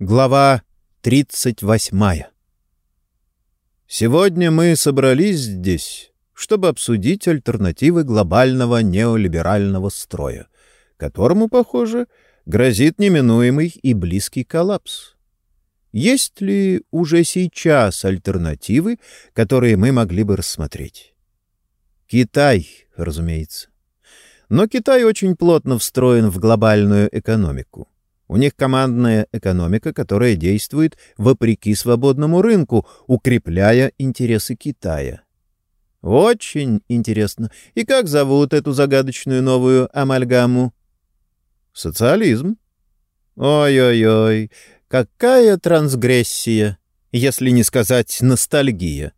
Глава 38 Сегодня мы собрались здесь, чтобы обсудить альтернативы глобального неолиберального строя, которому, похоже, грозит неминуемый и близкий коллапс. Есть ли уже сейчас альтернативы, которые мы могли бы рассмотреть? Китай, разумеется. Но Китай очень плотно встроен в глобальную экономику. У них командная экономика, которая действует вопреки свободному рынку, укрепляя интересы Китая. Очень интересно. И как зовут эту загадочную новую амальгаму? Социализм. Ой-ой-ой, какая трансгрессия, если не сказать ностальгия.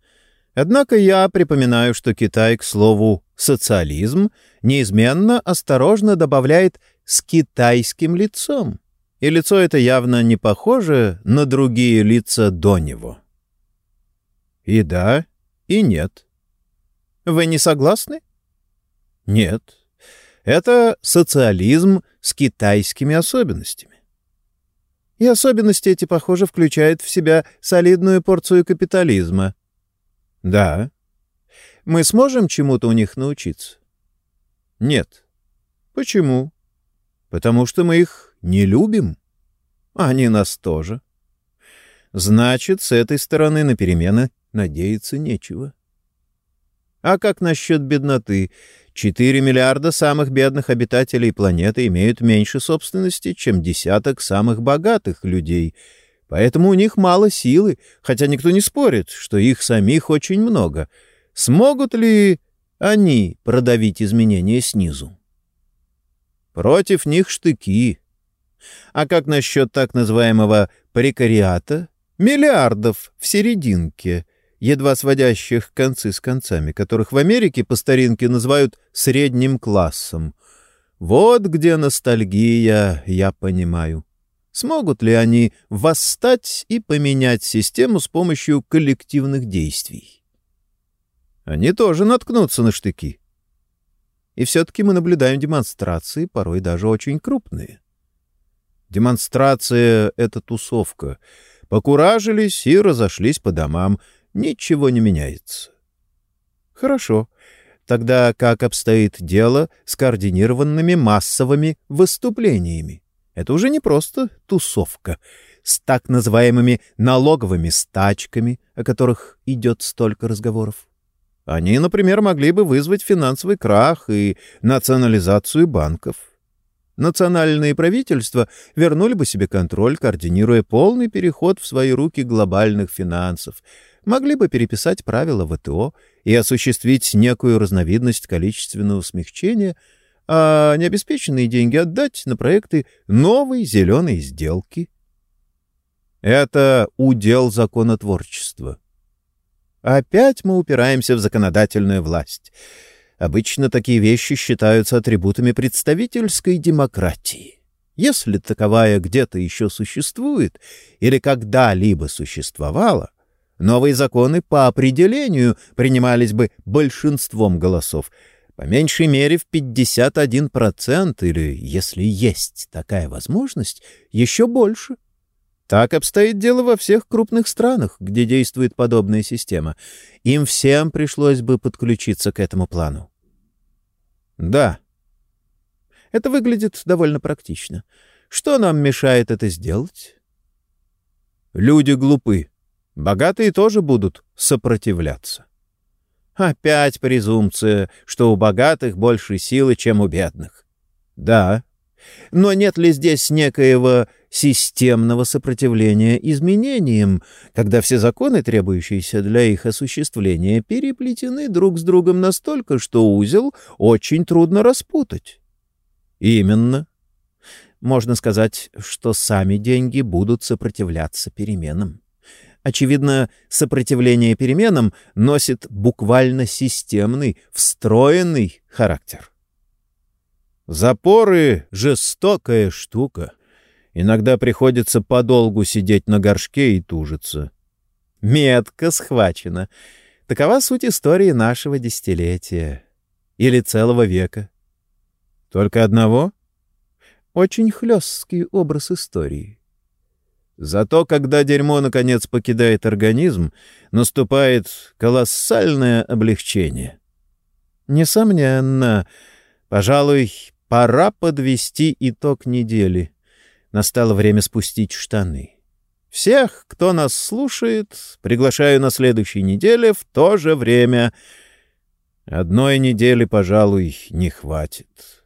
Однако я припоминаю, что Китай, к слову, социализм, неизменно осторожно добавляет «с китайским лицом» и лицо это явно не похоже на другие лица до него. И да, и нет. Вы не согласны? Нет. Это социализм с китайскими особенностями. И особенности эти, похоже, включают в себя солидную порцию капитализма. Да. Мы сможем чему-то у них научиться? Нет. Почему? Потому что мы их не любим? Они нас тоже. Значит, с этой стороны на перемены надеяться нечего. А как насчет бедноты? Четыре миллиарда самых бедных обитателей планеты имеют меньше собственности, чем десяток самых богатых людей. Поэтому у них мало силы, хотя никто не спорит, что их самих очень много. Смогут ли они продавить изменения снизу? Против них штыки, а как насчет так называемого прекариата? Миллиардов в серединке, едва сводящих концы с концами, которых в Америке по старинке называют средним классом. Вот где ностальгия, я понимаю. Смогут ли они восстать и поменять систему с помощью коллективных действий? Они тоже наткнутся на штыки. И все-таки мы наблюдаем демонстрации, порой даже очень крупные. Демонстрация — это тусовка. Покуражились и разошлись по домам. Ничего не меняется. Хорошо. Тогда как обстоит дело с координированными массовыми выступлениями? Это уже не просто тусовка с так называемыми налоговыми стачками, о которых идет столько разговоров. Они, например, могли бы вызвать финансовый крах и национализацию банков национальные правительства вернули бы себе контроль, координируя полный переход в свои руки глобальных финансов, могли бы переписать правила ВТО и осуществить некую разновидность количественного смягчения, а необеспеченные деньги отдать на проекты новой зеленой сделки. Это удел законотворчества. Опять мы упираемся в законодательную власть — Обычно такие вещи считаются атрибутами представительской демократии. Если таковая где-то еще существует или когда-либо существовала, новые законы по определению принимались бы большинством голосов, по меньшей мере в 51% или, если есть такая возможность, еще больше. Так обстоит дело во всех крупных странах, где действует подобная система. Им всем пришлось бы подключиться к этому плану. Да. Это выглядит довольно практично. Что нам мешает это сделать? Люди глупы. Богатые тоже будут сопротивляться. Опять презумпция, что у богатых больше силы, чем у бедных. Да. Но нет ли здесь некоего системного сопротивления изменениям, когда все законы, требующиеся для их осуществления, переплетены друг с другом настолько, что узел очень трудно распутать. Именно. Можно сказать, что сами деньги будут сопротивляться переменам. Очевидно, сопротивление переменам носит буквально системный, встроенный характер. Запоры — жестокая штука. Иногда приходится подолгу сидеть на горшке и тужиться. Метко схвачено. Такова суть истории нашего десятилетия. Или целого века. Только одного? Очень хлесткий образ истории. Зато когда дерьмо наконец покидает организм, наступает колоссальное облегчение. Несомненно, пожалуй, пора подвести итог недели. Настало время спустить штаны. Всех, кто нас слушает, приглашаю на следующей неделе в то же время. Одной недели, пожалуй, не хватит.